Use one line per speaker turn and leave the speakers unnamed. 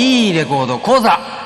いいレコード講座。